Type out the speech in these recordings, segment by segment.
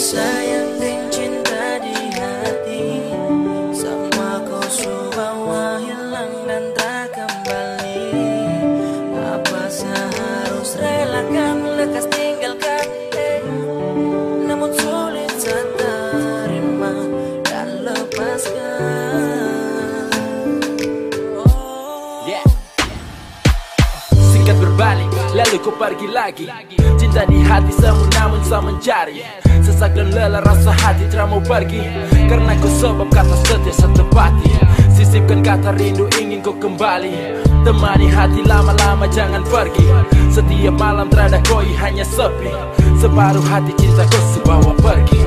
sayang dan cinta di hati. Semua kau subawa hilang dan tak kembali. Apa seharus relakan lekas tinggalkan eh. Namun sulit saya terima dan lepaskan. Singkat berbalik, lalu kau pergi lagi. Cinta di hati semu namun saya mencari. Sesak dan lelah rasa hati tak mau pergi. Karena kau sebab kata setia setepati. Sisipkan kata rindu ingin kau kembali. Temani hati lama-lama jangan pergi. Setiap malam terada koi hanya sepi. Separuh hati cinta kau sebawa pergi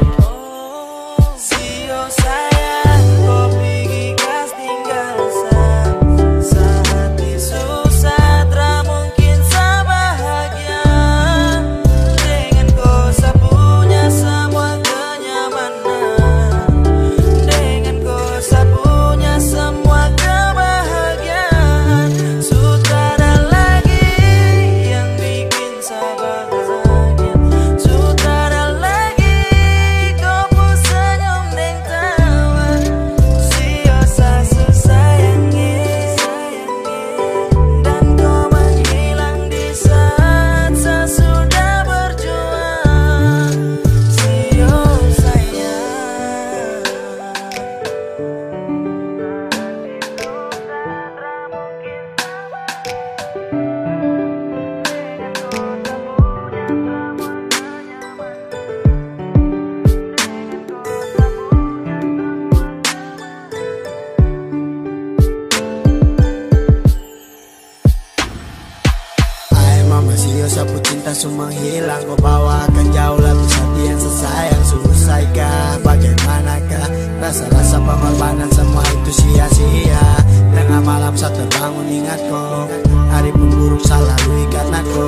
sapu cinta semua hilang Kau bawakan jauh lebih hati yang sesayang Selesaikan bagaimanakah Rasa-rasa pengorbanan? Semua itu sia-sia. Tengah malam saat terbangun ingat kau Hari pun buruk selalu ikat aku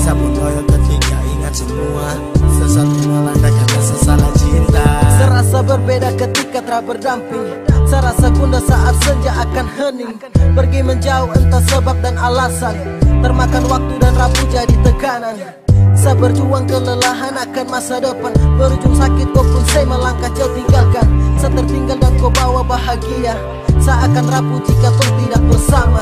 Sabun loyo ketika ingat semua. Sesuatu melanda karena sesalah cinta. Serasa berbeda ketika telah berdamping Serasa bunda saat senja akan hening. Pergi menjauh entah sebab dan alasan. Termakan waktu dan rapuh jadi tekanan. Saya berjuang kelelahan akan masa depan. Berujung sakit kau pun saya melangkah jauh tinggalkan. Saya tertinggal dan kau bawa bahagia. Saya akan rapuh jika kau tidak bersama